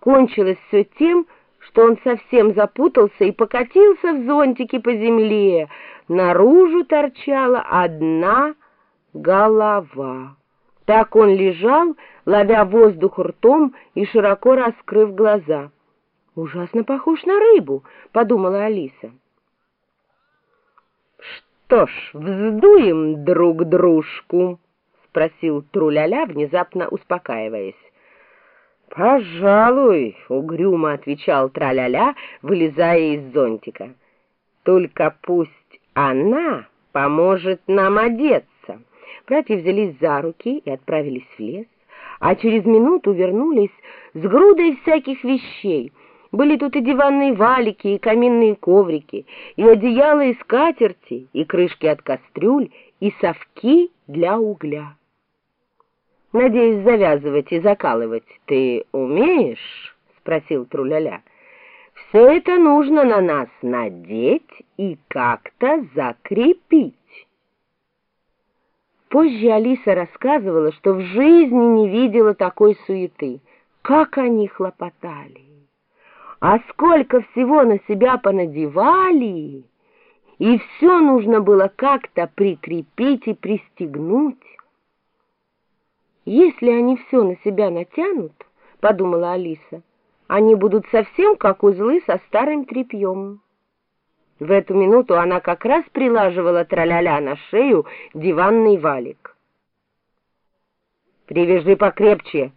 кончилось все тем, что он совсем запутался и покатился в зонтике по земле. Наружу торчала одна голова. Так он лежал, ловя воздух ртом и широко раскрыв глаза. «Ужасно похож на рыбу», — подумала Алиса. «Что ж, вздуем друг дружку?» — спросил Труляля, внезапно успокаиваясь. «Пожалуй», — угрюмо отвечал Траляля, вылезая из зонтика. «Только пусть она поможет нам одеться». Братья взялись за руки и отправились в лес, а через минуту вернулись с грудой всяких вещей. Были тут и диванные валики, и каминные коврики, и одеяла и скатерти, и крышки от кастрюль, и совки для угля. Надеюсь, завязывать и закалывать ты умеешь? — спросил Труляля. Все это нужно на нас надеть и как-то закрепить. Позже Алиса рассказывала, что в жизни не видела такой суеты. Как они хлопотали! А сколько всего на себя понадевали! И все нужно было как-то прикрепить и пристегнуть. «Если они все на себя натянут, — подумала Алиса, — они будут совсем как узлы со старым тряпьем». В эту минуту она как раз прилаживала траля на шею диванный валик. «Привяжи покрепче,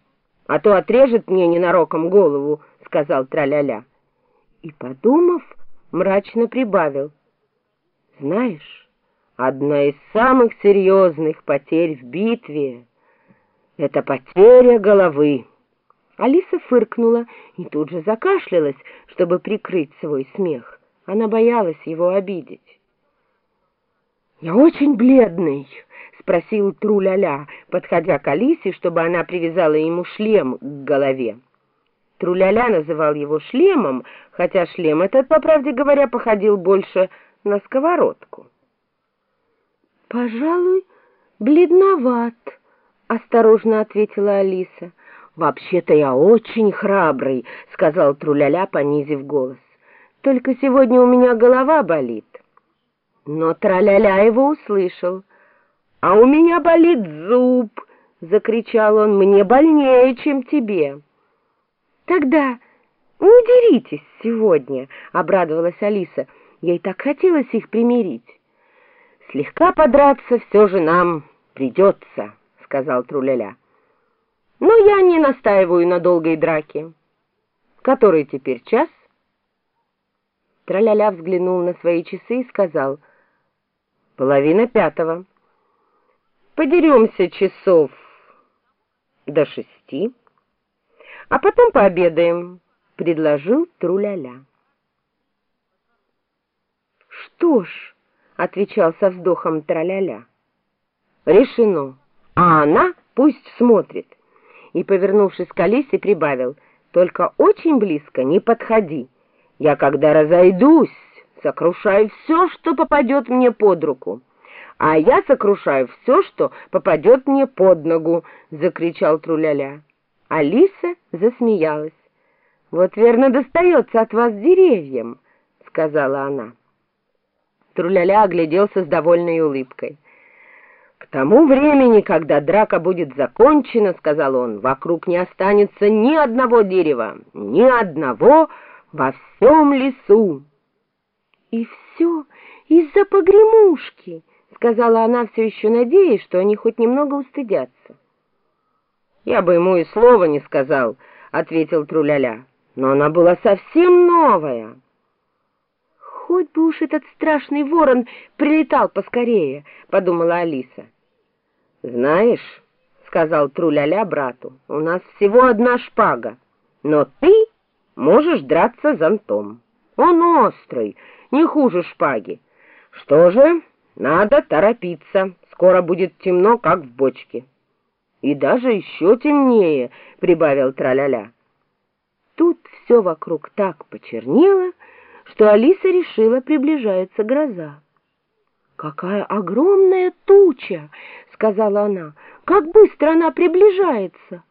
а то отрежет мне ненароком голову», — сказал траля И, подумав, мрачно прибавил. «Знаешь, одна из самых серьезных потерь в битве...» Это потеря головы. Алиса фыркнула и тут же закашлялась, чтобы прикрыть свой смех. Она боялась его обидеть. «Я очень бледный», — спросил Труляля, подходя к Алисе, чтобы она привязала ему шлем к голове. Труляля называл его шлемом, хотя шлем этот, по правде говоря, походил больше на сковородку. «Пожалуй, бледноват», осторожно ответила Алиса. «Вообще-то я очень храбрый», — сказал Труляля, понизив голос. «Только сегодня у меня голова болит». Но Траляля его услышал. «А у меня болит зуб!» — закричал он. «Мне больнее, чем тебе!» «Тогда не деритесь сегодня!» — обрадовалась Алиса. Ей так хотелось их примирить. «Слегка подраться все же нам придется!» Сказал Труляля. «Но я не настаиваю на долгой драке. Который теперь час?» Траляля взглянул на свои часы и сказал. «Половина пятого. Подеремся часов до шести, а потом пообедаем», — предложил Труляля. «Что ж», — отвечал со вздохом Траляля, — «решено» а она пусть смотрит. И, повернувшись к Алисе, прибавил, только очень близко не подходи. Я, когда разойдусь, сокрушаю все, что попадет мне под руку. А я сокрушаю все, что попадет мне под ногу, — закричал Труляля. Алиса засмеялась. «Вот верно достается от вас деревьям», — сказала она. Труляля огляделся с довольной улыбкой. «К тому времени, когда драка будет закончена, — сказал он, — вокруг не останется ни одного дерева, ни одного во всем лесу». «И все из-за погремушки», — сказала она, все еще надеясь, что они хоть немного устыдятся. «Я бы ему и слова не сказал», — ответил Труляля, — «но она была совсем новая». «Хоть бы уж этот страшный ворон прилетал поскорее», — подумала Алиса. «Знаешь, — сказал Труляля брату, — у нас всего одна шпага, но ты можешь драться зонтом. Он острый, не хуже шпаги. Что же, надо торопиться, скоро будет темно, как в бочке». «И даже еще темнее», — прибавил Траляля. Тут все вокруг так почернело, что Алиса решила, приближается гроза. «Какая огромная туча!» — сказала она. «Как быстро она приближается!»